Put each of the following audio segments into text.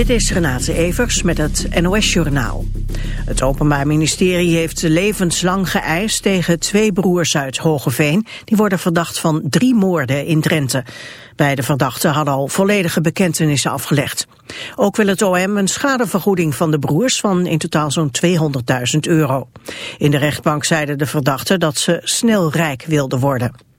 Dit is Renate Evers met het NOS Journaal. Het Openbaar Ministerie heeft levenslang geëist tegen twee broers uit Hogeveen. Die worden verdacht van drie moorden in Drenthe. Beide verdachten hadden al volledige bekentenissen afgelegd. Ook wil het OM een schadevergoeding van de broers van in totaal zo'n 200.000 euro. In de rechtbank zeiden de verdachten dat ze snel rijk wilden worden.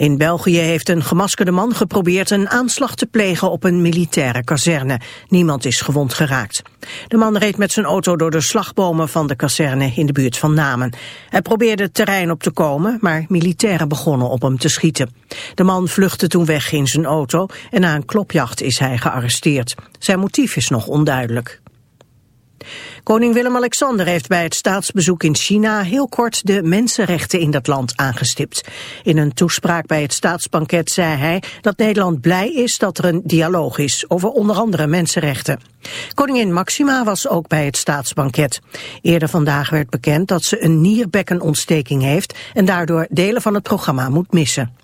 In België heeft een gemaskerde man geprobeerd een aanslag te plegen op een militaire kazerne. Niemand is gewond geraakt. De man reed met zijn auto door de slagbomen van de kazerne in de buurt van Namen. Hij probeerde het terrein op te komen, maar militairen begonnen op hem te schieten. De man vluchtte toen weg in zijn auto en na een klopjacht is hij gearresteerd. Zijn motief is nog onduidelijk. Koning Willem-Alexander heeft bij het staatsbezoek in China heel kort de mensenrechten in dat land aangestipt. In een toespraak bij het staatsbanket zei hij dat Nederland blij is dat er een dialoog is over onder andere mensenrechten. Koningin Maxima was ook bij het staatsbanket. Eerder vandaag werd bekend dat ze een nierbekkenontsteking heeft en daardoor delen van het programma moet missen.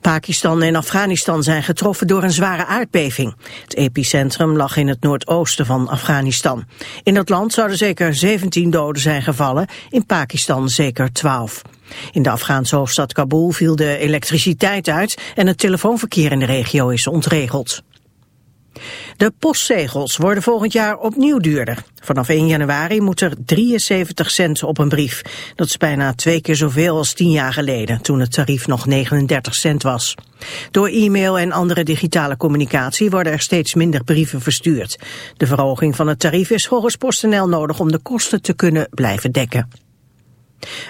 Pakistan en Afghanistan zijn getroffen door een zware aardbeving. Het epicentrum lag in het noordoosten van Afghanistan. In dat land zouden zeker 17 doden zijn gevallen, in Pakistan zeker 12. In de Afghaanse hoofdstad Kabul viel de elektriciteit uit en het telefoonverkeer in de regio is ontregeld. De postzegels worden volgend jaar opnieuw duurder. Vanaf 1 januari moet er 73 cent op een brief. Dat is bijna twee keer zoveel als tien jaar geleden, toen het tarief nog 39 cent was. Door e-mail en andere digitale communicatie worden er steeds minder brieven verstuurd. De verhoging van het tarief is volgens PostNL nodig om de kosten te kunnen blijven dekken.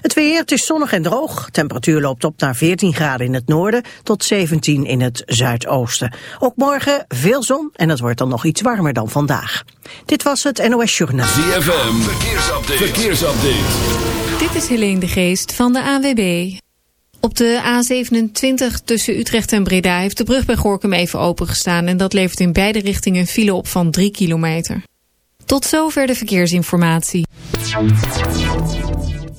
Het weer, het is zonnig en droog. Temperatuur loopt op naar 14 graden in het noorden tot 17 in het zuidoosten. Ook morgen veel zon en het wordt dan nog iets warmer dan vandaag. Dit was het NOS Journaal. ZFM, verkeersupdate. verkeersupdate. Dit is Helene de Geest van de AWB. Op de A27 tussen Utrecht en Breda heeft de brug bij Gorkum even opengestaan... en dat levert in beide richtingen een file op van 3 kilometer. Tot zover de verkeersinformatie.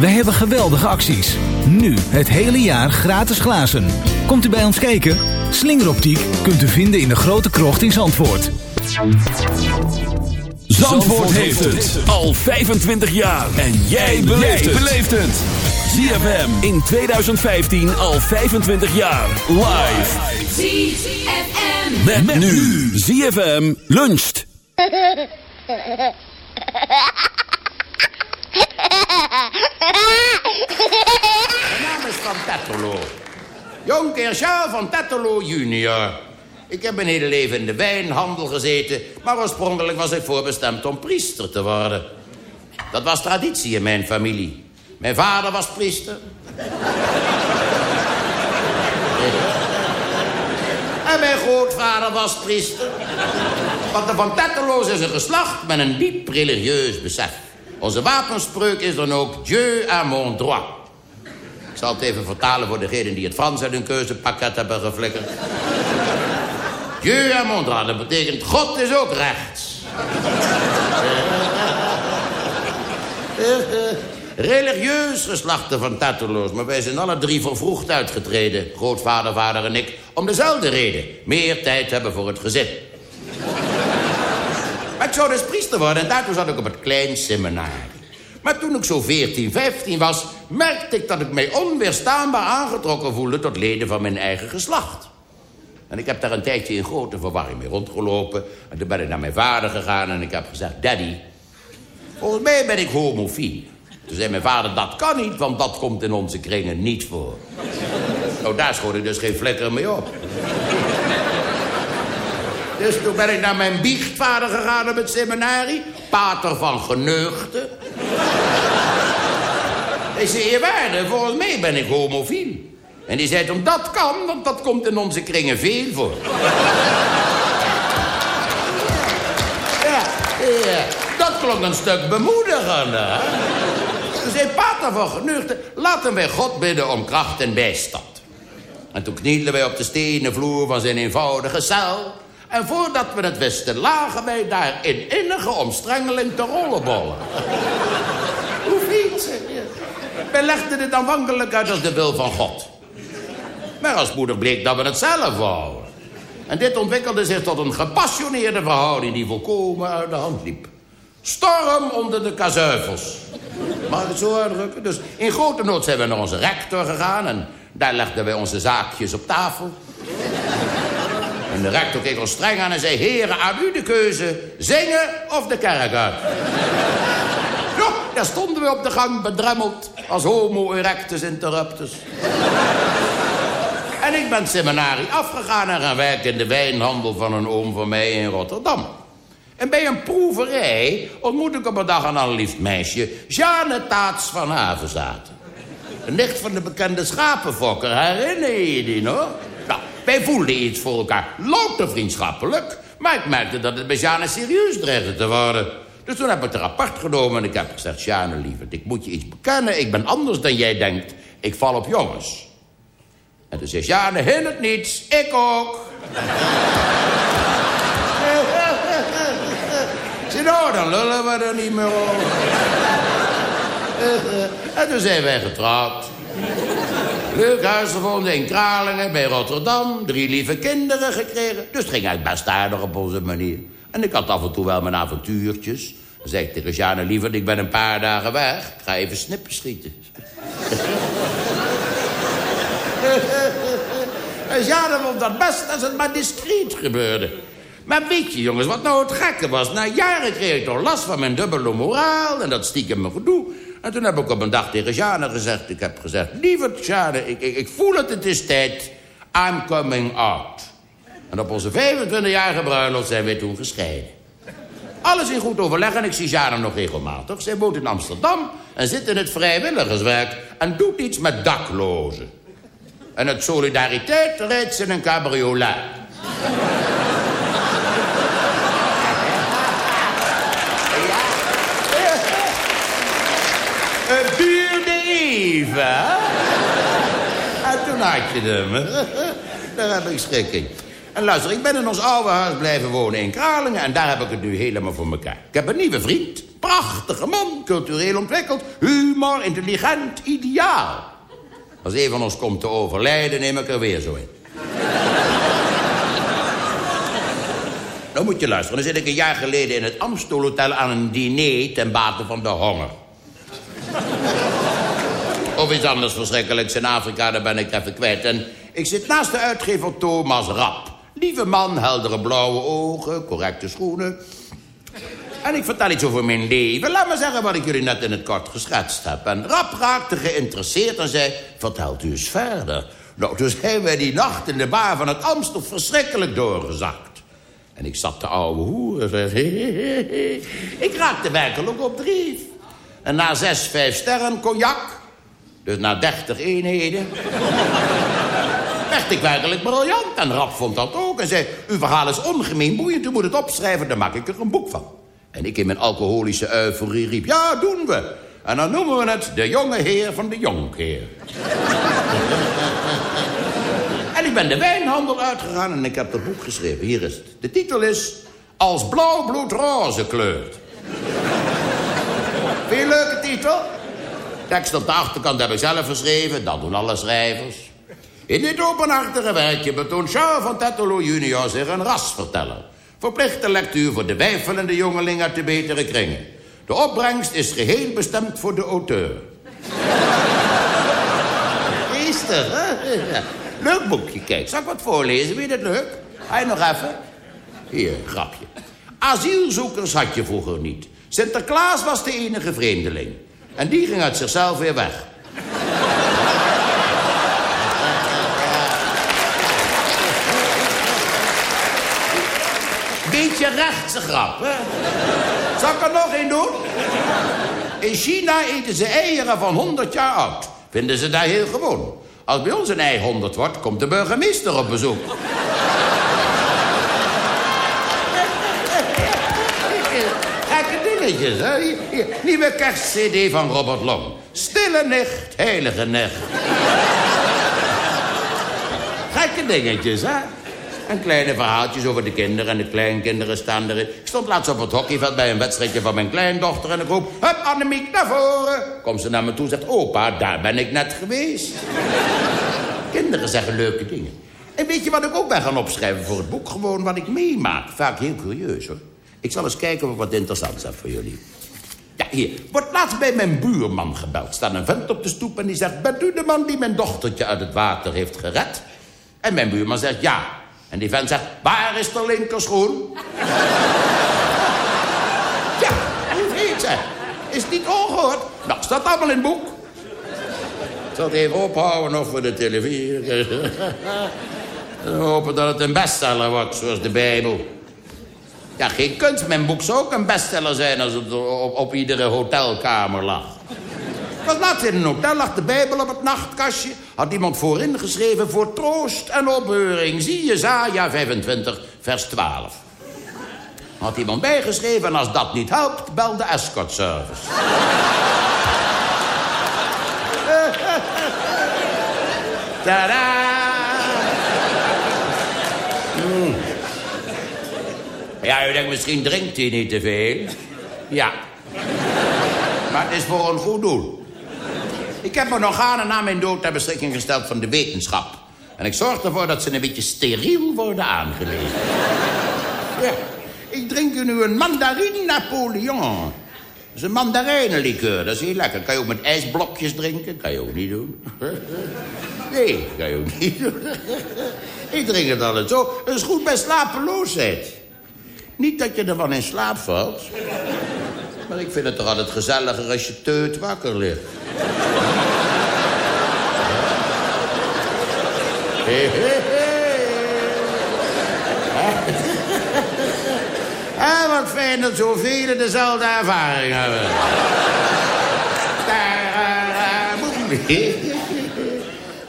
Wij hebben geweldige acties. Nu het hele jaar gratis glazen. Komt u bij ons kijken? Slingeroptiek kunt u vinden in de grote krocht in Zandvoort. Zandvoort heeft het al 25 jaar. En jij beleeft het. ZFM in 2015 al 25 jaar. Live. ZFM. Met, nu. ZFM luncht. Mijn naam is Van Tetterlo. Jonker Charles van Tetterlo junior. Ik heb mijn hele leven in de wijnhandel gezeten... maar oorspronkelijk was ik voorbestemd om priester te worden. Dat was traditie in mijn familie. Mijn vader was priester. en mijn grootvader was priester. Want de Van Tetterlo's is een geslacht met een diep religieus besef. Onze wapenspreuk is dan ook Dieu à mon droit. Ik zal het even vertalen voor degenen die het Frans uit hun keuzepakket hebben geflikkerd. Dieu à mon droit, dat betekent God is ook rechts. religieus geslachte van Tatteloos. Maar wij zijn alle drie vervroegd uitgetreden. Grootvader, vader en ik. Om dezelfde reden. Meer tijd hebben voor het gezin. Ik zou dus priester worden en daartoe zat ik op het klein seminar. Maar toen ik zo 14, 15 was, merkte ik dat ik mij onweerstaanbaar aangetrokken voelde tot leden van mijn eigen geslacht. En ik heb daar een tijdje in grote verwarring mee rondgelopen. En toen ben ik naar mijn vader gegaan en ik heb gezegd... Daddy, volgens mij ben ik homofiel. Toen zei mijn vader, dat kan niet, want dat komt in onze kringen niet voor. nou, daar schoot ik dus geen flikker mee op. dus toen ben ik naar mijn biechtvader gegaan op het seminarie. Pater van geneugde. Hij zei, je waarde, volgens mij ben ik homofiel. En die zei, omdat dat kan, want dat komt in onze kringen veel voor. ja, ja, dat klonk een stuk bemoedigender. Toen zei Pater van Geneugde, laten wij God bidden om kracht en bijstand. En toen knielden wij op de stenen vloer van zijn eenvoudige cel. En voordat we het wisten, lagen wij daar in innige omstrengeling te rollenbollen. Hoe niet? Wij legden dit aanvankelijk uit als de wil van God. Maar als moeder bleek dat we het zelf wouden. En dit ontwikkelde zich tot een gepassioneerde verhouding... die volkomen uit de hand liep. Storm onder de kazuivels. Mag ik het zo uitdrukken? Dus in grote nood zijn we naar onze rector gegaan... en daar legden wij onze zaakjes op tafel. En de rector keek ons streng aan en zei... Heren, aan u de keuze, zingen of de kerk uit. Ja, daar stonden we op de gang bedremmeld... als homo erectus interruptus. En ik ben het seminarie afgegaan en gaan werken in de wijnhandel van een oom van mij in Rotterdam. En bij een proeverij ontmoet ik op een dag een allerliefst meisje... Jeanne Taats van Havenzaten. Een nicht van de bekende schapenfokker, herinner je je die nog? Wij voelden iets voor elkaar, louter vriendschappelijk... maar ik merkte dat het bij Jeanne serieus dreigde te worden. Dus toen heb ik er apart genomen en ik heb gezegd... Jeanne, lieverd, ik moet je iets bekennen. Ik ben anders dan jij denkt. Ik val op jongens. En toen zei Jeanne, hin het niets, ik ook. Zie nou, dan lullen we er niet meer over. en toen zijn wij getrouwd. Leuk huis gevonden in Kralingen bij Rotterdam. Drie lieve kinderen gekregen. Dus het ging eigenlijk best aardig op onze manier. En ik had af en toe wel mijn avontuurtjes. Dan zei ik tegen Jeanne, liever, ik ben een paar dagen weg. Ik ga even snippen schieten. en Jeanne vond dat best als het maar discreet gebeurde. Maar weet je, jongens, wat nou het gekke was? Na jaren kreeg ik toch last van mijn dubbele moraal... en dat stiekem gedoe. En toen heb ik op een dag tegen Jeanne gezegd... ik heb gezegd, lieve Jeanne, ik, ik, ik voel het, het is tijd. I'm coming out. En op onze 25-jarige bruiloft zijn wij toen gescheiden. Alles in goed overleg en ik zie Jeanne nog regelmatig. Zij woont in Amsterdam en zit in het vrijwilligerswerk... en doet iets met daklozen. En uit solidariteit rijdt ze in een cabriolet. Het En toen had je hem. Daar heb ik schrik. En luister, ik ben in ons oude huis blijven wonen in Kralingen... en daar heb ik het nu helemaal voor elkaar. Ik heb een nieuwe vriend. Prachtige man, cultureel ontwikkeld. Humor, intelligent, ideaal. Als een van ons komt te overlijden, neem ik er weer zo in. Dan moet je luisteren. Dan zit ik een jaar geleden in het Amstelhotel aan een diner... ten bate van de honger. Of iets anders verschrikkelijks in Afrika, daar ben ik even kwijt. En ik zit naast de uitgever Thomas Rap. Lieve man, heldere blauwe ogen, correcte schoenen. En ik vertel iets over mijn leven. Laat maar zeggen wat ik jullie net in het kort geschetst heb. En Rap raakte geïnteresseerd en zei... Vertelt u eens verder. Nou, toen zijn wij die nacht in de bar van het Amstel verschrikkelijk doorgezakt. En ik zat de oude hoer. Ik raakte werkelijk op drief. En na zes, vijf sterren cognac... dus na dertig eenheden... werd ik werkelijk briljant. En Rap vond dat ook en zei... uw verhaal is ongemeen boeiend, u moet het opschrijven... dan maak ik er een boek van. En ik in mijn alcoholische euforie riep... ja, doen we. En dan noemen we het de jonge heer van de jonkheer. en ik ben de wijnhandel uitgegaan en ik heb dat boek geschreven. Hier is het. De titel is... Als blauw bloed roze kleurt. Vind je een leuke titel? Tekst op de achterkant heb ik zelf geschreven, dat doen alle schrijvers. In dit openhartige werkje betoont Charles van Tetelo junior zich een rasverteller. Verplichte lectuur voor de wijfelende jongeling uit de betere kringen. De opbrengst is geheel bestemd voor de auteur. Geestig, hè? Leuk boekje, kijk. Zal ik wat voorlezen? Vind je het leuk? Ga je nog even? Hier, grapje. Asielzoekers had je vroeger niet. Sinterklaas was de enige vreemdeling. En die ging uit zichzelf weer weg. Beetje rechtse grap, hè? Zal ik er nog één doen? In China eten ze eieren van 100 jaar oud. Vinden ze daar heel gewoon. Als bij ons een ei 100 wordt, komt de burgemeester op bezoek. Hè? Nieuwe kerstcd van Robert Long. Stille nicht, heilige nicht. Gekke dingetjes, hè? En kleine verhaaltjes over de kinderen en de kleinkinderen staan erin. Ik stond laatst op het hockeyveld bij een wedstrijdje van mijn kleindochter... en ik roep, hup, Annemiek, naar voren. Komt ze naar me toe en zegt, opa, daar ben ik net geweest. Kinderen zeggen leuke dingen. En weet je wat ik ook ben gaan opschrijven voor het boek? Gewoon wat ik meemaak. Vaak heel curieus, hoor. Ik zal eens kijken of wat interessants heb voor jullie. Ja, hier. Wordt laatst bij mijn buurman gebeld. Staat een vent op de stoep en die zegt... Bent u de man die mijn dochtertje uit het water heeft gered? En mijn buurman zegt ja. En die vent zegt... Waar is de linkerschoen? ja, vreemd zeg. Is niet ongehoord? Nou, staat allemaal in het boek. Ik zal het even ophouden nog voor de televisie. En hopen dat het een bestseller wordt, zoals de Bijbel. Ja, geen kunst. Mijn boek zou ook een bestseller zijn als het op, op iedere hotelkamer lag. Ik was laatst in een hotel, lag de Bijbel op het nachtkastje. Had iemand voorin geschreven voor troost en opheuring. Zie je, Zaja 25, vers 12. Had iemand bijgeschreven en als dat niet helpt, bel de escort service. Tadaa! Ja, u denkt misschien drinkt hij niet te veel. Ja. Maar het is voor een goed doel. Ik heb mijn organen na mijn dood ter beschikking gesteld van de wetenschap. En ik zorg ervoor dat ze een beetje steriel worden aangelegd. Ja. Ik drink nu een mandarine Napoleon. Dat is een mandarijnenlikeur, dat is heel lekker. Kan je ook met ijsblokjes drinken? Kan je ook niet doen. Nee, kan je ook niet doen. Ik drink het altijd zo. Dat is goed bij slapeloosheid. Niet dat je ervan in slaap valt. Maar ik vind het toch altijd gezelliger als je teut wakker ligt. Hey, Ah, wat fijn dat zoveel dezelfde ervaring hebben.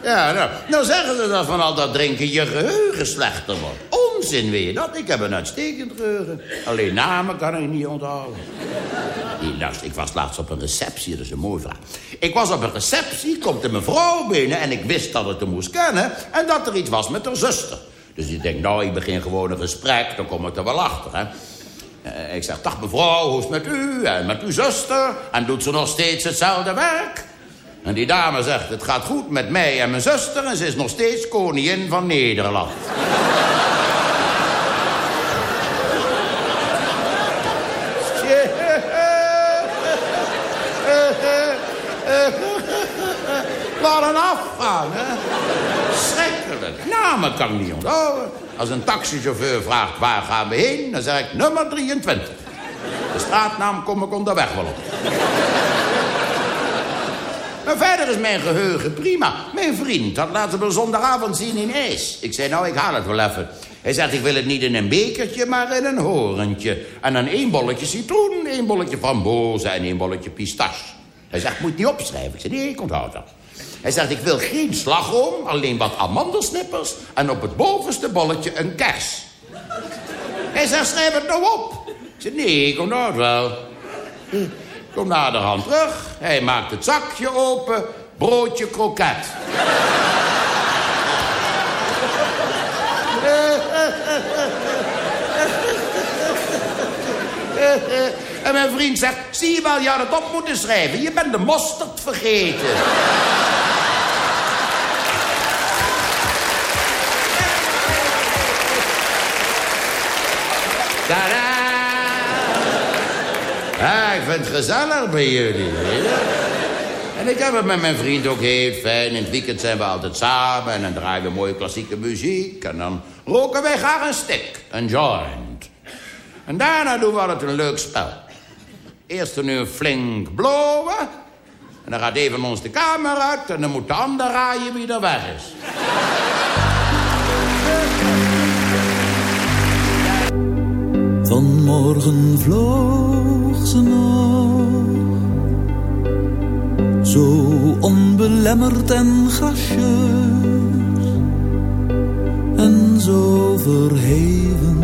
Ja, nou, nou zeggen ze dat van al dat drinken je geheugen slechter wordt. Onzin weer dat. Ik heb een uitstekend geheugen. Alleen namen kan ik niet onthouden. Nee, luister, ik was laatst op een receptie, dat is een mooie vraag. Ik was op een receptie, komt een mevrouw binnen... en ik wist dat het hem moest kennen... en dat er iets was met haar zuster. Dus ik denk, nou, ik begin gewoon een gesprek, dan kom ik er wel achter, hè. Eh, ik zeg, dag mevrouw, hoe is het met u en met uw zuster? En doet ze nog steeds hetzelfde werk? En die dame zegt, het gaat goed met mij en mijn zuster... en ze is nog steeds koningin van Nederland. Wat een afgang, hè? Schrikkelijk. Namen kan ik niet onthouden. Als een taxichauffeur vraagt waar gaan we heen, dan zeg ik nummer 23. De straatnaam kom ik onderweg wel op. Maar verder is mijn geheugen prima. Mijn vriend had laten we zondagavond zien in ijs. Ik zei, nou, ik haal het wel even. Hij zegt, ik wil het niet in een bekertje, maar in een horentje. En dan één bolletje citroen, één bolletje frambozen en één bolletje pistache. Hij zegt, moet niet opschrijven. Ik zei, nee, ik onthoud dat. Hij zegt, ik wil geen slagroom, alleen wat amandelsnippers... en op het bovenste bolletje een kers. Hij zegt, schrijf het nou op. Ik zei, nee, ik onthoud wel. Kom naderhand terug. Hij maakt het zakje open. Broodje kroket. En mijn vriend zegt, zie je wel, je had het op moeten schrijven. Je bent de mosterd vergeten. Tadaa! Ik vind het gezellig bij jullie. En ik heb het met mijn vriend ook heel fijn. In het weekend zijn we altijd samen en dan draaien we mooie klassieke muziek. En dan roken wij graag een stick, een joint. En daarna doen we altijd een leuk spel. Eerst een flink blowen. En dan gaat een van ons de kamer uit en dan moet de ander raaien wie er weg is. Vanmorgen vloog ze nog, zo onbelemmerd en gracieus, en zo verheven,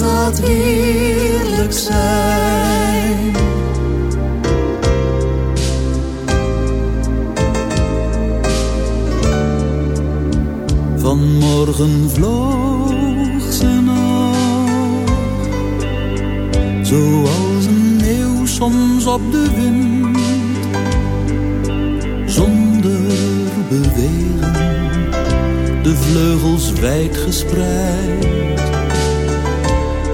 dat heerlijk zijn. Vanmorgen vloog ze nog, zoals een eeuw soms op de wind, zonder bewegen, de vleugels wijd gespreid,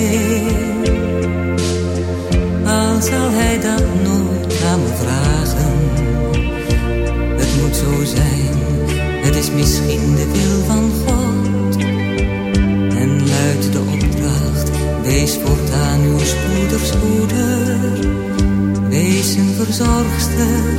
heen, al zal hij dat nooit aan me vragen. Het moet zo zijn, het is misschien de wil van God. En luidt de opdracht, wees voortaan uw spoeders moeder. Wees een verzorgster,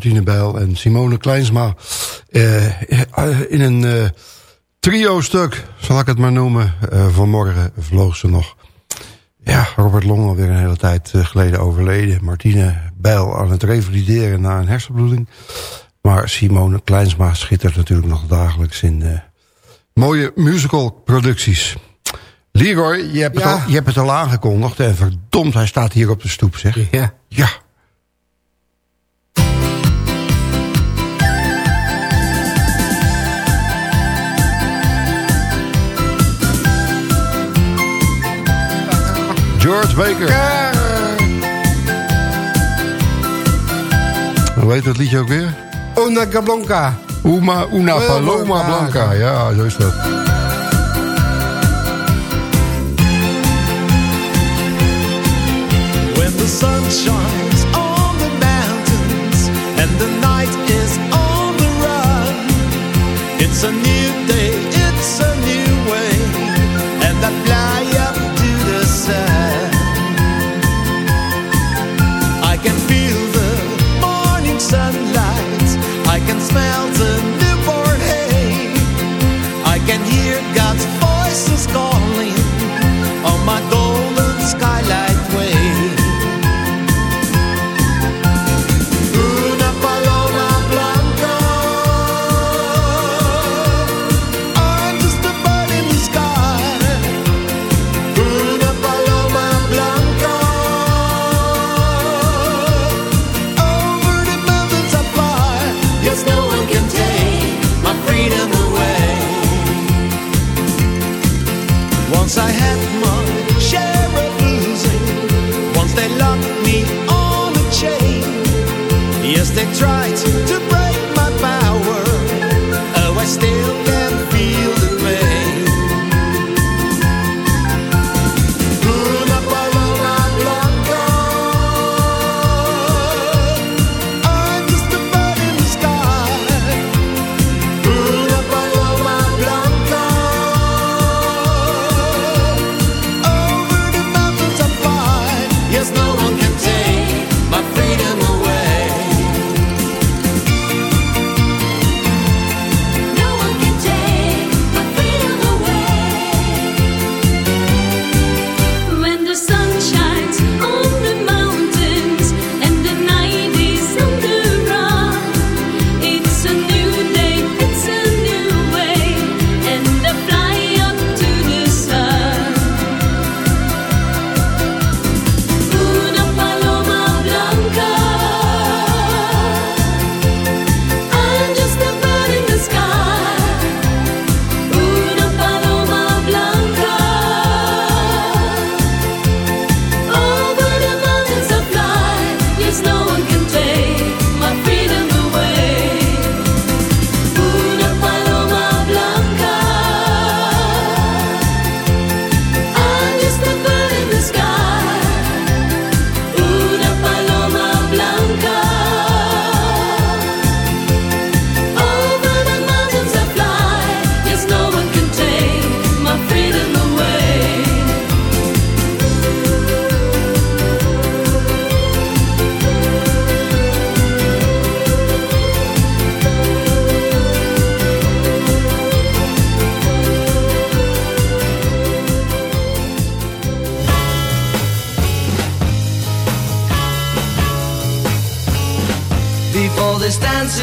Martine Bijl en Simone Kleinsma. eh, in een eh, trio-stuk, zal ik het maar noemen. Eh, vanmorgen vloog ze nog. Ja, Robert Long alweer een hele tijd eh, geleden overleden. Martine Bijl aan het revalideren na een hersenbloeding. Maar Simone Kleinsma schittert natuurlijk nog dagelijks in eh, mooie musical producties. Leroy, je hebt, het al, je hebt het al aangekondigd. En verdomd, hij staat hier op de stoep, zeg. Ja. Ja. George Baker. Hoe heet dat liedje ook weer? Una Gablonka. Uma, una paloma ja. blanca. Ja, zo is dat. When the sun shines on the mountains and the night is on the run, it's a smells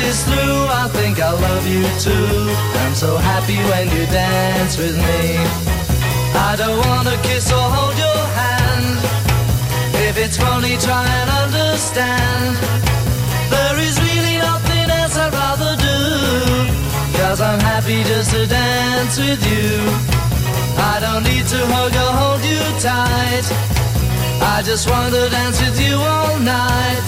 is through, I think I love you too. I'm so happy when you dance with me. I don't wanna kiss or hold your hand. If it's funny, try and understand. There is really nothing else I'd rather do. Cause I'm happy just to dance with you. I don't need to hug or hold you tight. I just want to dance with you all night.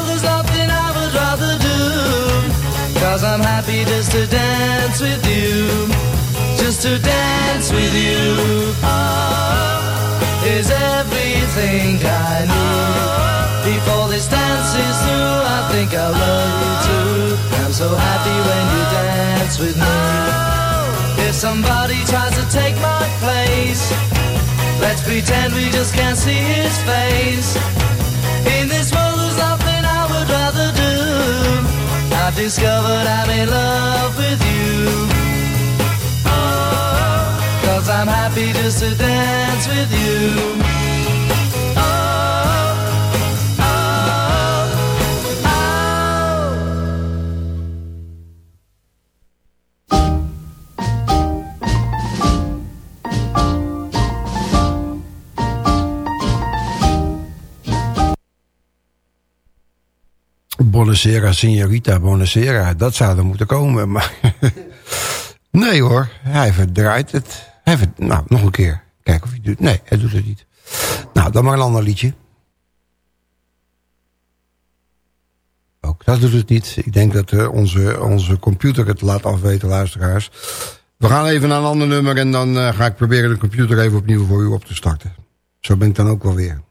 Cause I'm happy just to dance with you. Just to dance with you. Oh, is everything I need. Before this dance is through, I think I'll love you too. I'm so happy when you dance with me. If somebody tries to take my place, let's pretend we just can't see his face. In this world, I've discovered I'm in love with you. Oh, Cause I'm happy just to dance with you. Buonasera, signorita, buonasera. Dat zou er moeten komen, maar... nee hoor, hij verdraait het. Hij Nou, nog een keer. Kijken of hij doet. Nee, hij doet het niet. Nou, dan maar een ander liedje. Ook dat doet het niet. Ik denk dat eh, onze, onze computer het laat afweten, luisteraars. We gaan even naar een ander nummer en dan eh, ga ik proberen de computer even opnieuw voor u op te starten. Zo ben ik dan ook wel weer.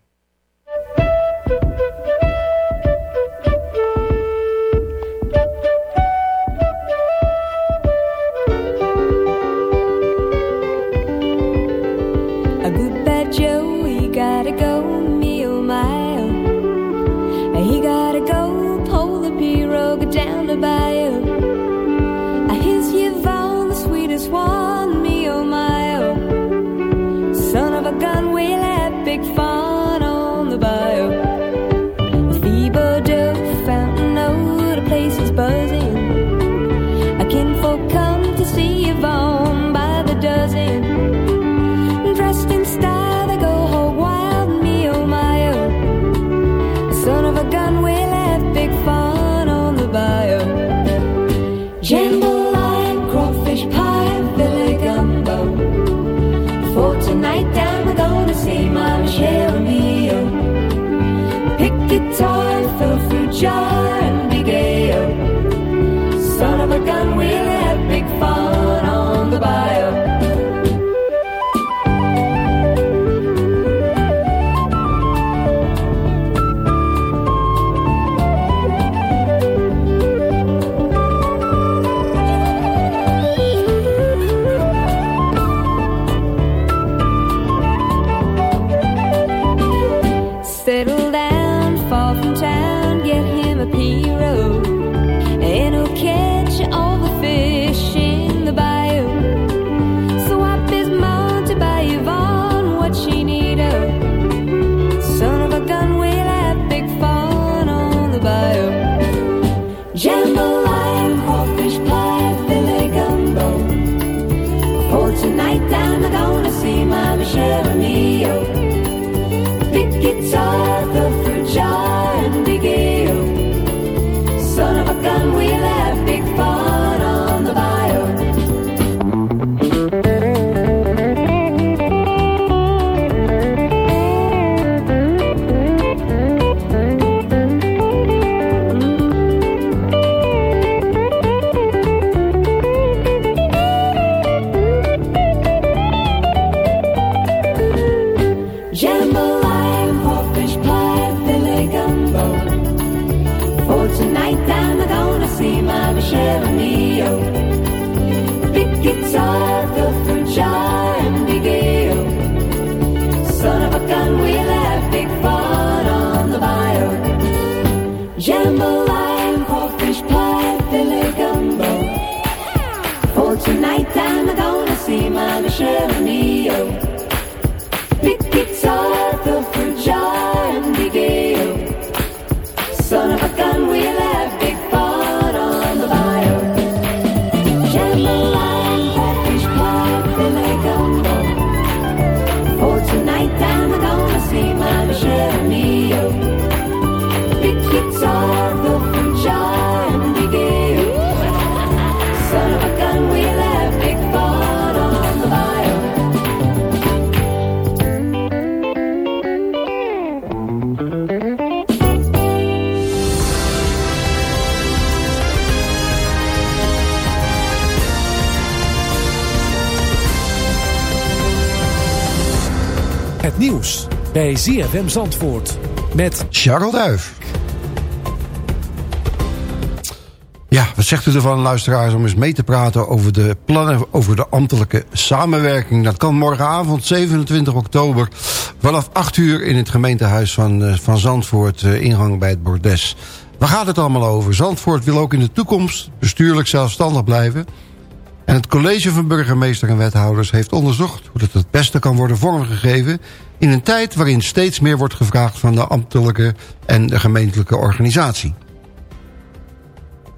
Bij ZFM Zandvoort met Charles Duif. Ja, wat zegt u ervan, luisteraars, om eens mee te praten over de plannen over de ambtelijke samenwerking? Dat kan morgenavond, 27 oktober, vanaf 8 uur in het gemeentehuis van, eh, van Zandvoort, eh, ingang bij het Bordes. Waar gaat het allemaal over? Zandvoort wil ook in de toekomst bestuurlijk zelfstandig blijven. En het college van burgemeester en wethouders heeft onderzocht hoe dat het beste kan worden vormgegeven in een tijd waarin steeds meer wordt gevraagd van de ambtelijke en de gemeentelijke organisatie.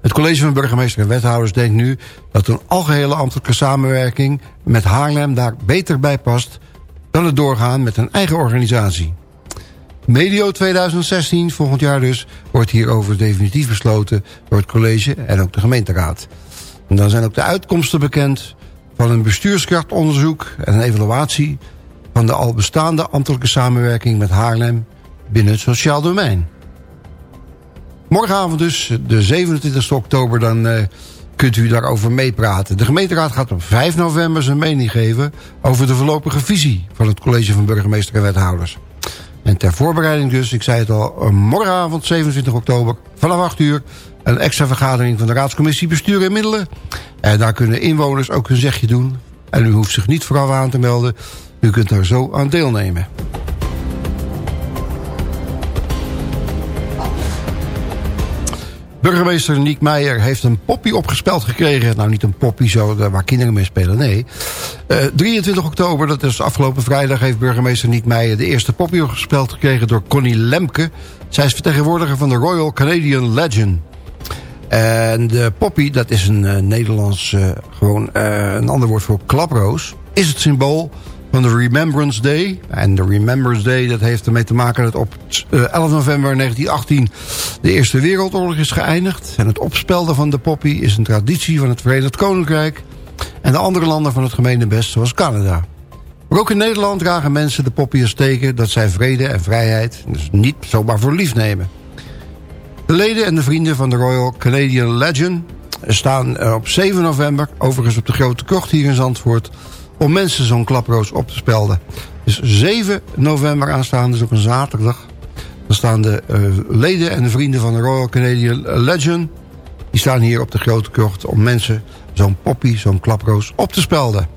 Het college van burgemeester en wethouders denkt nu dat een algehele ambtelijke samenwerking met Haarlem daar beter bij past dan het doorgaan met een eigen organisatie. Medio 2016, volgend jaar dus, wordt hierover definitief besloten door het college en ook de gemeenteraad. En dan zijn ook de uitkomsten bekend van een bestuurskrachtonderzoek en een evaluatie van de al bestaande ambtelijke samenwerking met Haarlem binnen het sociaal domein. Morgenavond dus, de 27 oktober, dan eh, kunt u daarover meepraten. De gemeenteraad gaat op 5 november zijn mening geven... over de voorlopige visie van het college van burgemeester en wethouders. En ter voorbereiding dus, ik zei het al, eh, morgenavond 27 oktober vanaf 8 uur... een extra vergadering van de raadscommissie Bestuur en Middelen. En daar kunnen inwoners ook hun zegje doen. En u hoeft zich niet vooraf aan te melden. U kunt daar zo aan deelnemen. Burgemeester Niek Meijer heeft een poppy opgespeld gekregen. Nou, niet een poppy zo eh, waar kinderen mee spelen, nee. Eh 23 oktober, dat is afgelopen vrijdag... heeft burgemeester Niek Meijer de eerste poppy opgespeld gekregen... door Connie Lemke. Zij is vertegenwoordiger van de Royal Canadian Legend. En de poppy, dat is een eh, Nederlands... eh, gewoon eh, een ander woord voor klaproos... is het symbool van de Remembrance Day. En de Remembrance Day, dat heeft ermee te maken dat op eh, 11 november 1918 de Eerste Wereldoorlog is geëindigd. En het opspelden van de poppy is een traditie van het Verenigd Koninkrijk en de andere landen van het gemeenebest, zoals Canada. Maar ook in Nederland dragen mensen de poppy als teken dat zij vrede en vrijheid dus niet zomaar voor lief nemen. De leden en de vrienden van de Royal Canadian Legend staan eh, op 7 november, overigens op de Grote Kocht hier in Zandvoort, om mensen zo'n klaproos op te spelden. Dus 7 november aanstaande, dus op een zaterdag. Dan staan de eh, leden en de vrienden van de Royal Canadian Legend... die staan hier op de Grote Krocht om mensen zo'n poppy, zo'n klaproos op te spelden.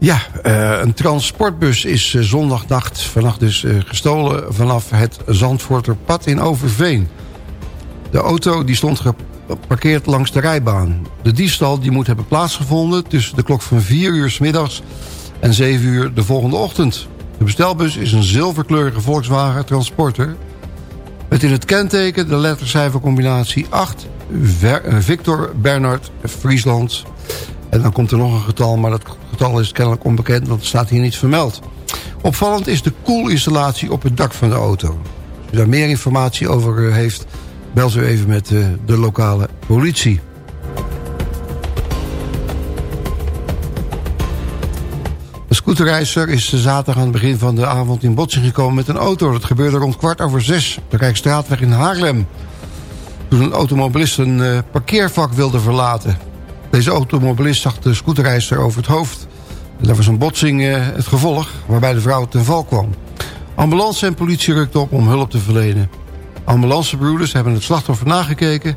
Ja, eh, een transportbus is eh, zondagnacht vannacht dus eh, gestolen vanaf het Zandvoorterpad in Overveen. De auto die stond geparkeerd langs de rijbaan. De diefstal die moet hebben plaatsgevonden tussen de klok van 4 uur s middags en 7 uur de volgende ochtend. De bestelbus is een zilverkleurige Volkswagen Transporter... met in het kenteken de lettercijfercombinatie 8 Ver- eh, Victor Bernard Friesland... En dan komt er nog een getal, maar dat getal is kennelijk onbekend... want het staat hier niet vermeld. Opvallend is de koelinstallatie op het dak van de auto. Als u daar meer informatie over eh, heeft... bel ze even met eh, de lokale politie. Een scooterrijster is zaterdag aan het begin van de avond in botsing gekomen met een auto. Dat gebeurde rond kwart over zes op de Rijksstraatweg in Haarlem. Toen een automobilist een eh, parkeervak wilde verlaten. Deze automobilist zag de scooterrijster over het hoofd. Daar was een botsing eh, het gevolg, waarbij de vrouw ten val kwam. Ambulance en politie rukten op om hulp te verlenen. Ambulancebroeders hebben het slachtoffer nagekeken.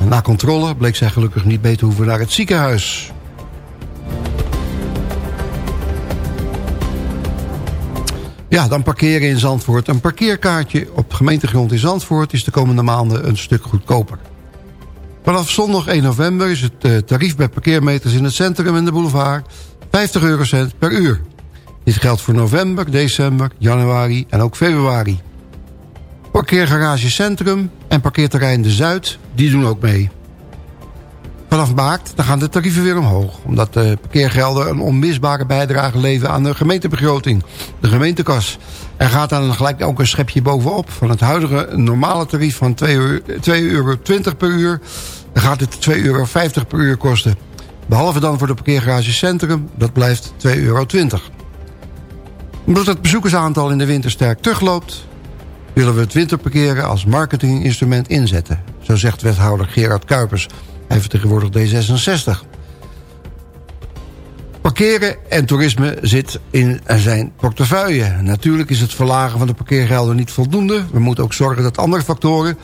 En na controle bleek zij gelukkig niet beter hoeven naar het ziekenhuis. Ja, dan parkeren in Zandvoort. Een parkeerkaartje op gemeentegrond in Zandvoort... is de komende maanden een stuk goedkoper. Vanaf zondag 1 november is het eh, tarief bij parkeermeters in het centrum en de boulevard 50 eurocent per uur. Dit geldt voor november, december, januari en ook februari. Parkeergarage Centrum en parkeerterrein De Zuid, die doen ook mee. Vanaf maart dan gaan de tarieven weer omhoog. Omdat de parkeergelden een onmisbare bijdrage leveren aan de gemeentebegroting. De gemeentekas. Er gaat dan gelijk ook een schepje bovenop. Van het huidige normale tarief van 2,20 euro per uur... dan gaat het 2,50 euro per uur kosten. Behalve dan voor de parkeergarage Centrum, dat blijft 2,20 euro. Omdat het bezoekersaantal in de winter sterk terugloopt... willen we het winterparkeren als marketinginstrument inzetten. Zo zegt wethouder Gerard Kuipers. Hij vertegenwoordigt D66. Parkeren en toerisme zit in zijn portefeuille. Natuurlijk is het verlagen van de parkeergelden niet voldoende. We moeten ook zorgen dat andere factoren...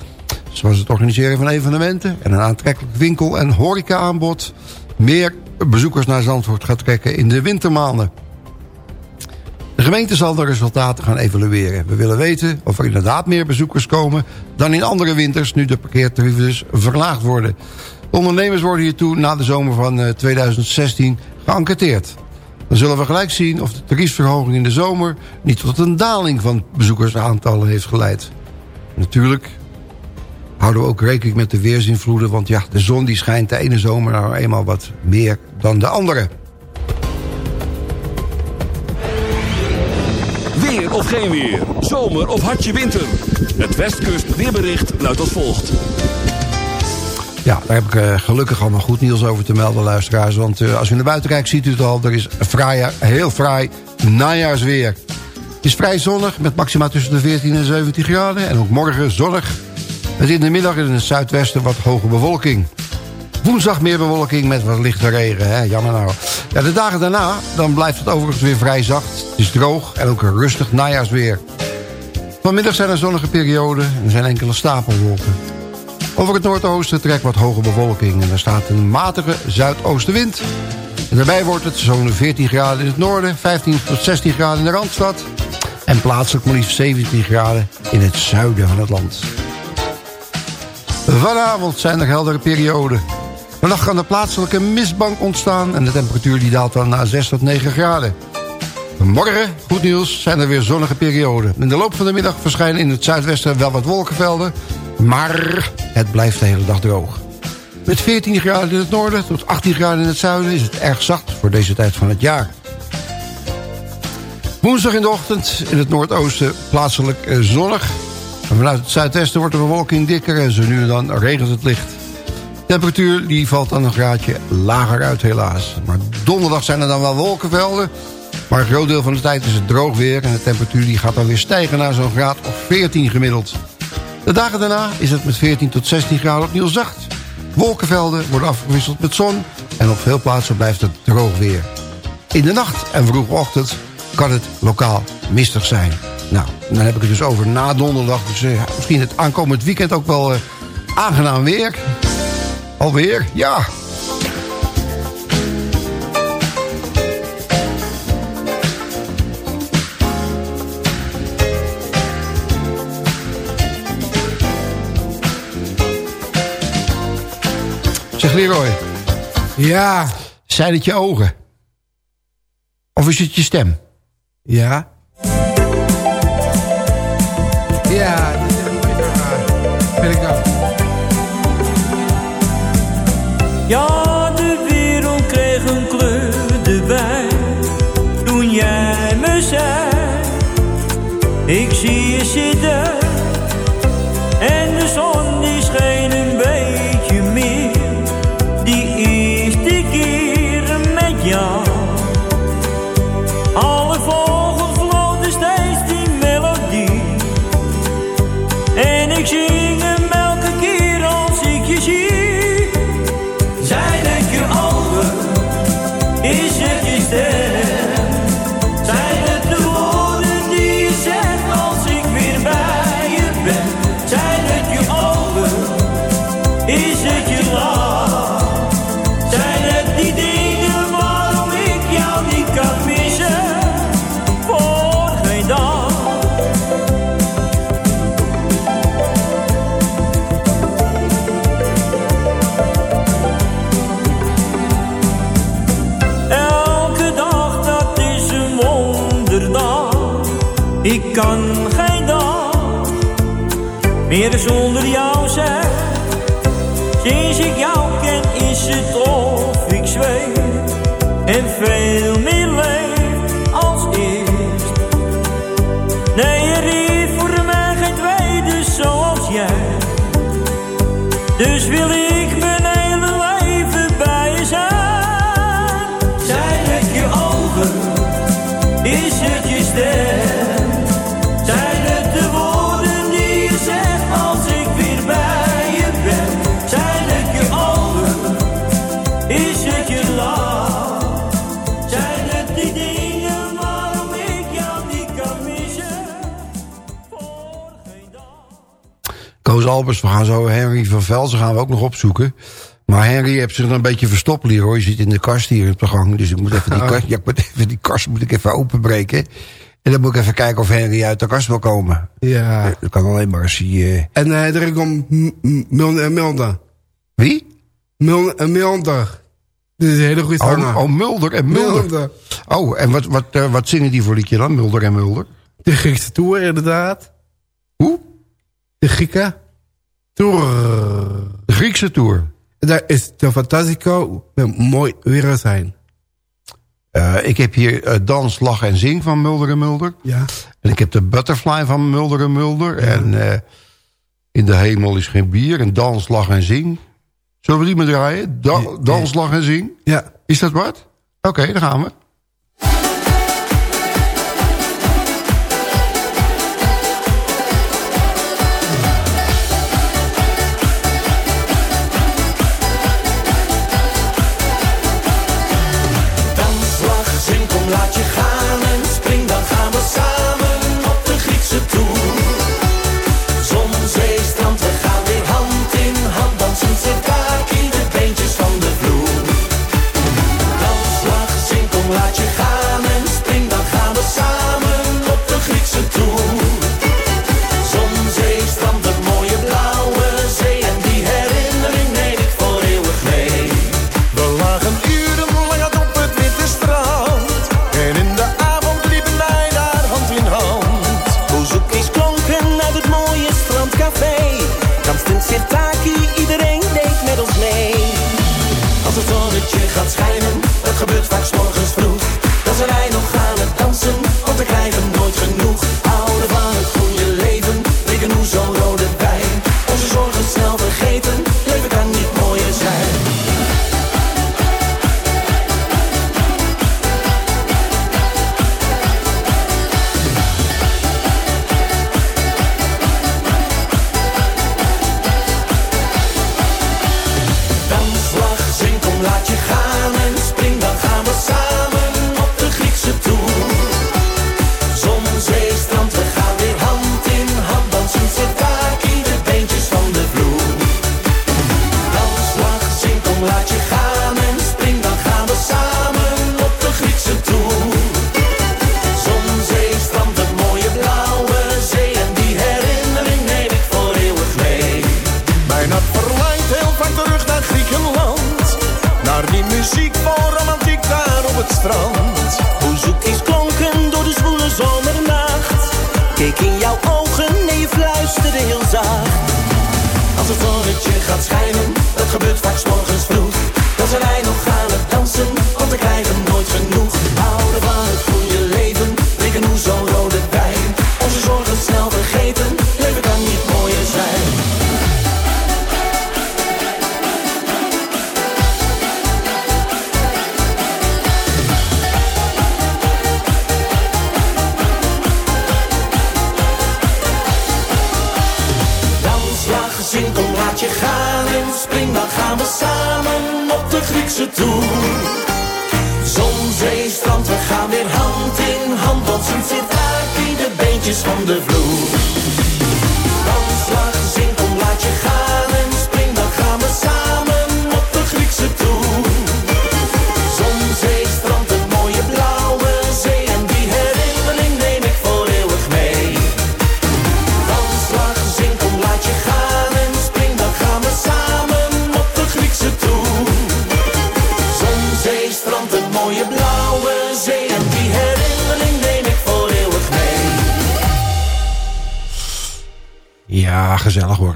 zoals het organiseren van evenementen... en een aantrekkelijk winkel- en horecaaanbod... meer bezoekers naar Zandvoort gaat trekken in de wintermaanden. De gemeente zal de resultaten gaan evalueren. We willen weten of er inderdaad meer bezoekers komen... dan in andere winters, nu de parkeertarieven dus verlaagd worden. De ondernemers worden hiertoe na de zomer van eh, 2016 geënquêteerd. Dan zullen we gelijk zien of de tariefsverhoging in de zomer... niet tot een daling van bezoekersaantallen heeft geleid. Natuurlijk houden we ook rekening met de weersinvloeden... want ja, de zon die schijnt de ene zomer nou eenmaal wat meer dan de andere. Weer of geen weer. Zomer of hartje winter. Het Westkust weerbericht luidt als volgt. Ja, daar heb ik eh, gelukkig allemaal goed nieuws over te melden, luisteraars. Want eh, als u naar buiten kijkt, ziet u het al. Er is fraai, heel fraai najaarsweer. Het is vrij zonnig, met maxima tussen de 14 en 17 graden. En ook morgen zonnig. Met in de middag in het zuidwesten wat hoge bewolking. Woensdag meer bewolking met wat lichte regen. Hè? Jammer nou. Ja, de dagen daarna dan blijft het overigens weer vrij zacht. Het is droog en ook een rustig najaarsweer. Vanmiddag zijn er zonnige perioden en er zijn enkele stapelwolken. Over het noordoosten trekt wat hoge bewolking... en er staat een matige zuidoostenwind. En daarbij wordt het zo'n 14 graden in het noorden... 15 tot 16 graden in de Randstad... en plaatselijk maar liefst 17 graden in het zuiden van het land. Vanavond zijn er heldere perioden. Vannacht kan er plaatselijke mistbank ontstaan... en de temperatuur die daalt dan naar 6 tot 9 graden. Morgen, goed nieuws, zijn er weer zonnige perioden. In de loop van de middag verschijnen in het zuidwesten wel wat wolkenvelden... maar het blijft de hele dag droog. Met 14 graden in het noorden tot 18 graden in het zuiden... is het erg zacht voor deze tijd van het jaar. Woensdag in de ochtend in het noordoosten plaatselijk eh, zonnig. Vanuit het zuidwesten wordt de bewolking dikker... en zo nu en dan regent het licht. De temperatuur die valt dan een graadje lager uit helaas. Maar donderdag zijn er dan wel wolkenvelden... Maar een groot deel van de tijd is het droog weer... en de temperatuur die gaat dan weer stijgen naar zo'n graad of 14 gemiddeld. De dagen daarna is het met 14 tot 16 graden opnieuw zacht. Wolkenvelden worden afgewisseld met zon... en op veel plaatsen blijft het droog weer. In de nacht en vroege ochtend kan het lokaal mistig zijn. Nou, dan heb ik het dus over na donderdag. Dus eh, misschien het aankomend weekend ook wel eh, aangenaam weer. Alweer, ja. Zeg Leroy. Ja. Zijn het je ogen? Of is het je stem? Ja. Ja, dat is een mooie vraag. zoeken. Maar Henry heeft zich een beetje verstopt, Leroy. Je zit in de kast hier op de gang. Dus ik moet even die, kast, ik moet even die kast moet ik even openbreken. En dan moet ik even kijken of Henry uit de kast wil komen. Ja. Eh, dat kan alleen maar als hij... Eh, en hij om Mulder. Wie? Mulder. Eh, Dit is een hele goede oh, zanger. Oh, Mulder en Mulder. Oh, en wat, wat, wat zingen die voor liedje dan, Mulder en Mulder? De Griekse toer, inderdaad. Hoe? De Grieken. Toer. De Griekse tour. Daar is de Fantastico mooi weer zijn. Eh, ik heb hier eh, Dans, Lach en Zing van Mulder en Mulder. Ja. En ik heb de Butterfly van Mulder en Mulder. En eh, In de Hemel is geen bier. En Dans, Lach en Zing. Zullen we die maar draaien? Dans, Lach en Zing? Ja. Is dat wat? Oké, dan daar gaan we.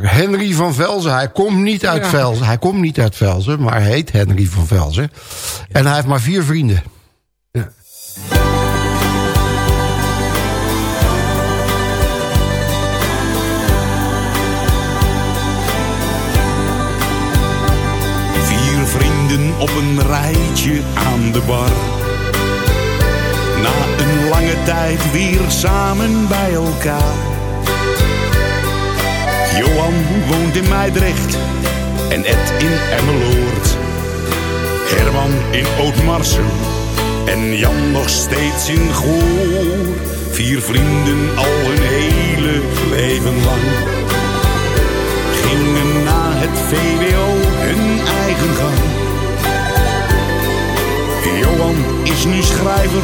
Henry van Velzen, hij komt niet uit ja. Velzen. Hij komt niet uit Velzen, maar heet Henry van Velzen. En hij heeft maar vier vrienden. Ja. Vier vrienden op een rijtje aan de bar. Na een lange tijd weer samen bij elkaar Johan woont in Meidrecht en Ed in Emmeloord. Herman in Ootmarsum en Jan nog steeds in Goor. Vier vrienden al hun hele leven lang. Gingen na het VWO hun eigen gang. Johan is nu schrijver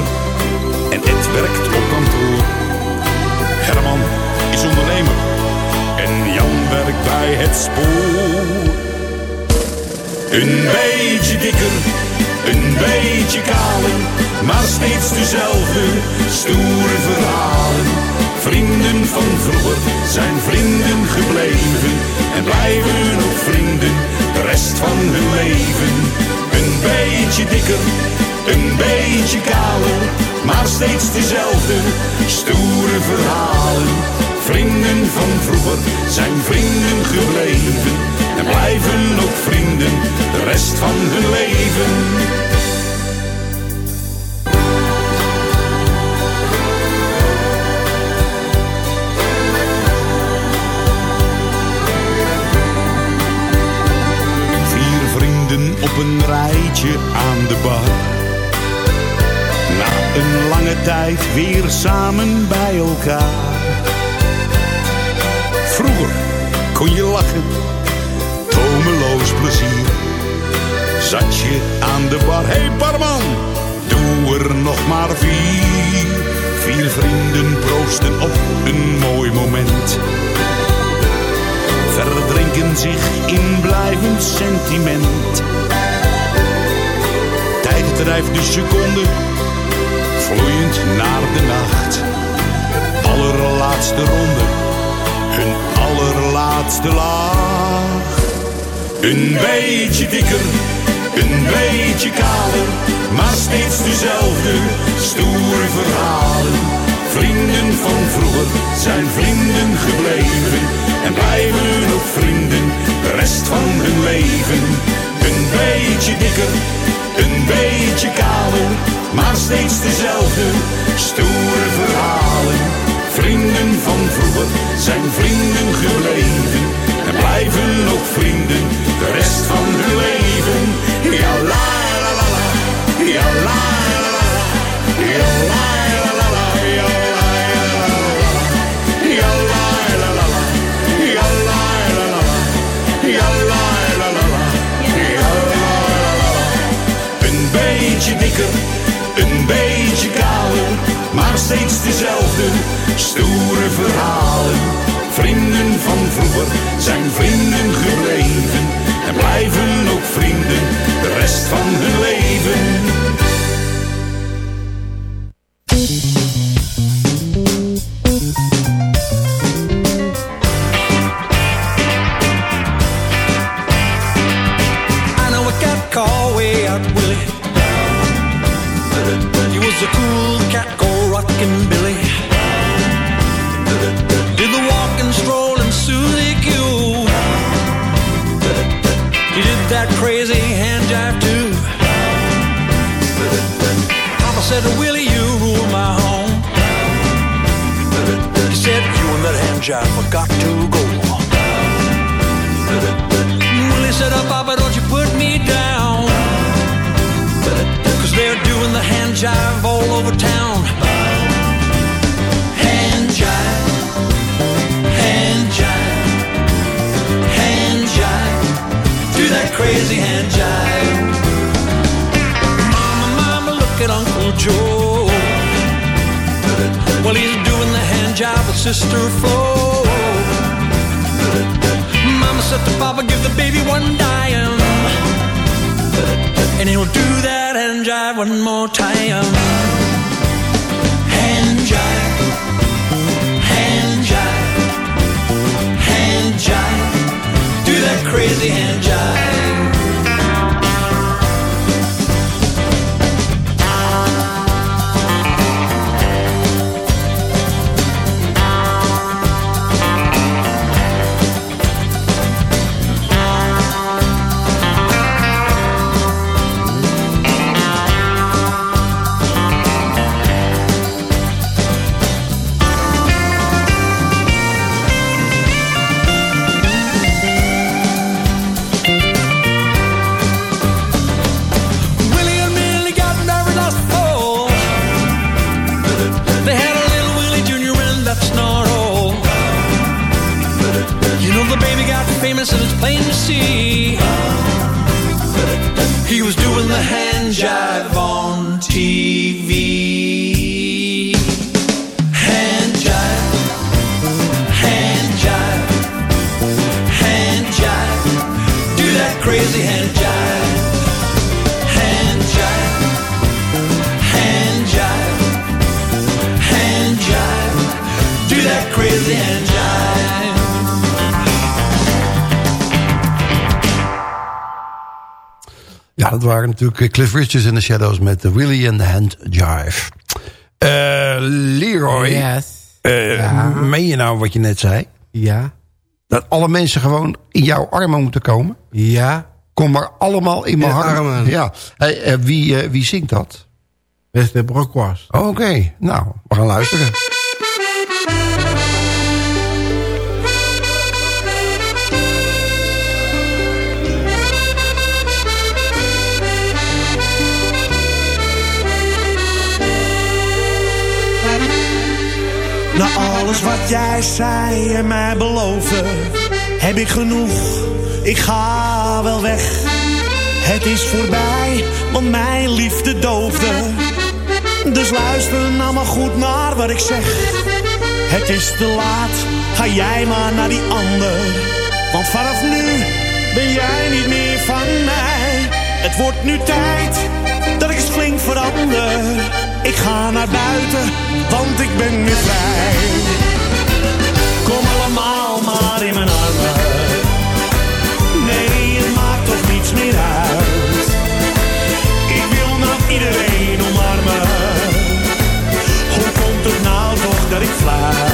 en Ed werkt op kantoor. Herman is ondernemer Jan werkt bij het spoor. Een beetje dikker, een beetje kaler, maar steeds dezelfde stoere verhalen. Vrienden van vroeger zijn vrienden gebleven en blijven nog vrienden de rest van hun leven. Een beetje dikker, een beetje kaler, maar steeds dezelfde stoere verhalen. Vrienden van vroeger zijn vrienden gebleven en blijven ook vrienden de rest van hun leven. Vier vrienden op een rijtje aan de bar. Na een lange tijd weer samen bij elkaar. Vroeger kon je lachen, tomeloos plezier. Zat je aan de bar, hé hey barman, doe er nog maar vier. Vier vrienden proosten op een mooi moment. Verdrinken zich in blijvend sentiment. Tijd drijft de seconde, vloeiend naar de nacht. Allerlaatste ronde hun allerlaatste laag. Een beetje dikker, een beetje kaler, maar steeds dezelfde stoere verhalen. Vrienden van vroeger zijn vrienden gebleven en blijven ook vrienden de rest van hun leven. Een beetje dikker, een beetje kaler, maar steeds dezelfde stoere verhalen. Vrienden van vroeger zijn vrienden gebleven en blijven ook vrienden de rest van hun leven. Ja la la la la, ja la la la ja la la la la, ja la la la la, ja la la la la, ja la la la la, ja la la la la, ja la la la la. Een beetje dikker, een beetje kaler, maar steeds dezelfde stoere verhalen. Vrienden van vroeger zijn vrienden gebleven en blijven ook vrienden de rest van hun leven. That hand forgot to go. Willie said, oh, Papa, don't you put me down. Cause they're doing the hand jive all over town. Hand jive, hand jive, hand jive. Do that crazy hand jive. Mama, mama, look at Uncle Joe. Sister Flo. Mama said to Papa, give the baby one dime. And he'll do that hand jive one more time. Hand jive, hand jive, hand jive. Do that crazy hand jive. Natuurlijk eh, Cliff Richards in the Shadows met de Willie and the Hand Jive. Eh, Leroy, Yes. eh, Ja. meen je nou wat je net zei? Ja. Dat alle mensen gewoon in jouw armen moeten komen? Ja. Kom maar allemaal in mijn armen. armen. Ja. Hey, wie, wie zingt dat? Beste Brokwas. Oké, nou, we gaan luisteren. Wat jij zei en mij beloofde, heb ik genoeg. Ik ga wel weg. Het is voorbij, want mijn liefde doofde. Dus luister nou maar goed naar wat ik zeg. Het is te laat, ga jij maar naar die ander. Want vanaf nu ben jij niet meer van mij. Het wordt nu tijd dat ik eens flink verander. Ik ga naar buiten, want ik ben weer vrij. Kom allemaal maar in mijn armen. Nee, het maakt toch niets meer uit. Ik wil nou iedereen omarmen. Hoe komt het nou toch dat ik fluit?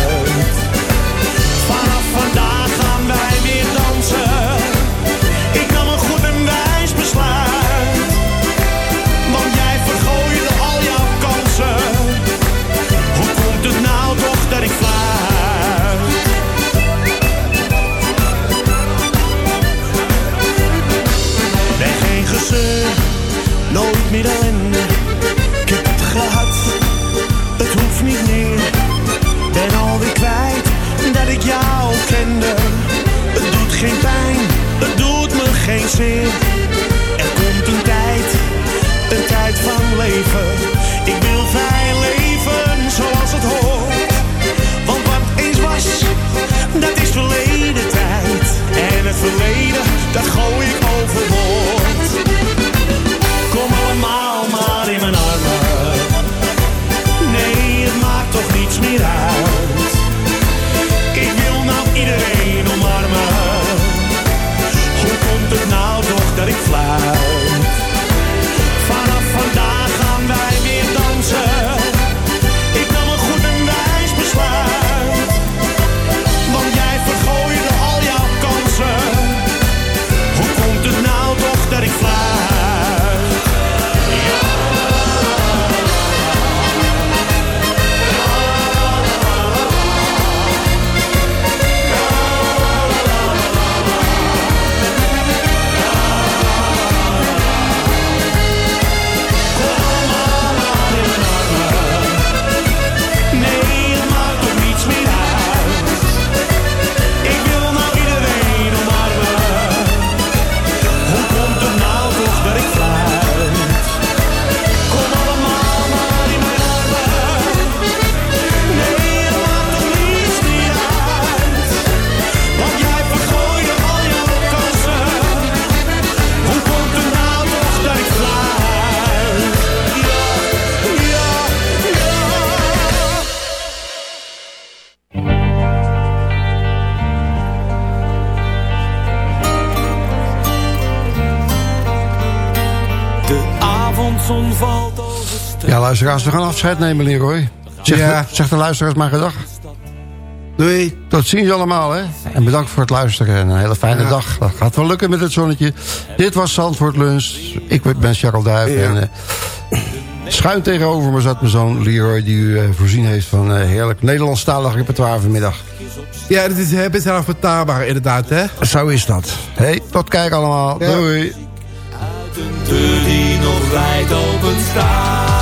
Luisteraars, we gaan afscheid nemen, Leroy. Zeg, Ja. de, zeg de luisteraars maar gedag. Doei. Tot ziens allemaal, hè. En bedankt voor het luisteren en een hele fijne Ja. dag. Dat gaat wel lukken met het zonnetje. Dit was Zandvoort Lunch. Ik ben Charles Duif. Ja. En, eh, schuin tegenover me zat mijn zoon Leroy... die u eh, voorzien heeft van eh, heerlijk Nederlandstalig repertoire vanmiddag. Ja, dit is best wel vertaalbaar inderdaad, hè? Zo is dat. Hey, tot kijk allemaal. Ja. Doei. deur die nog wijd open staat.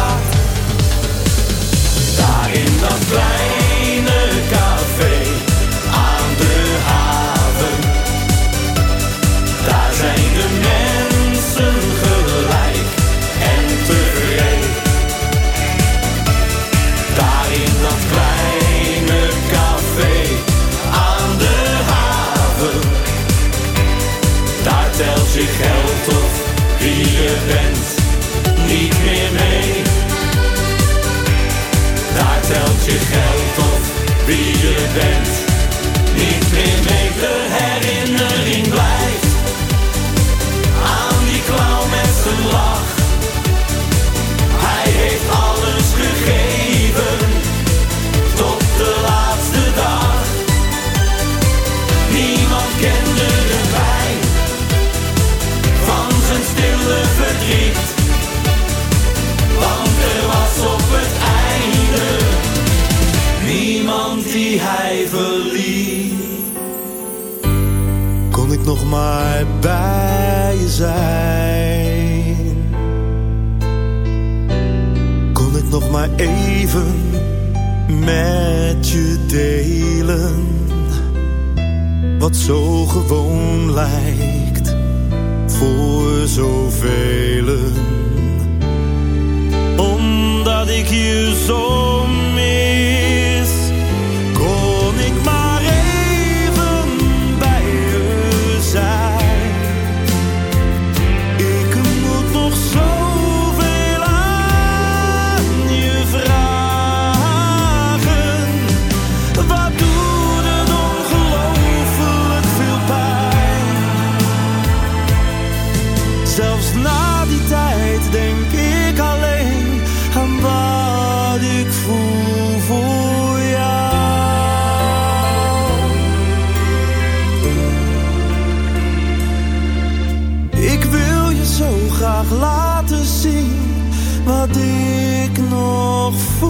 wat ik nog.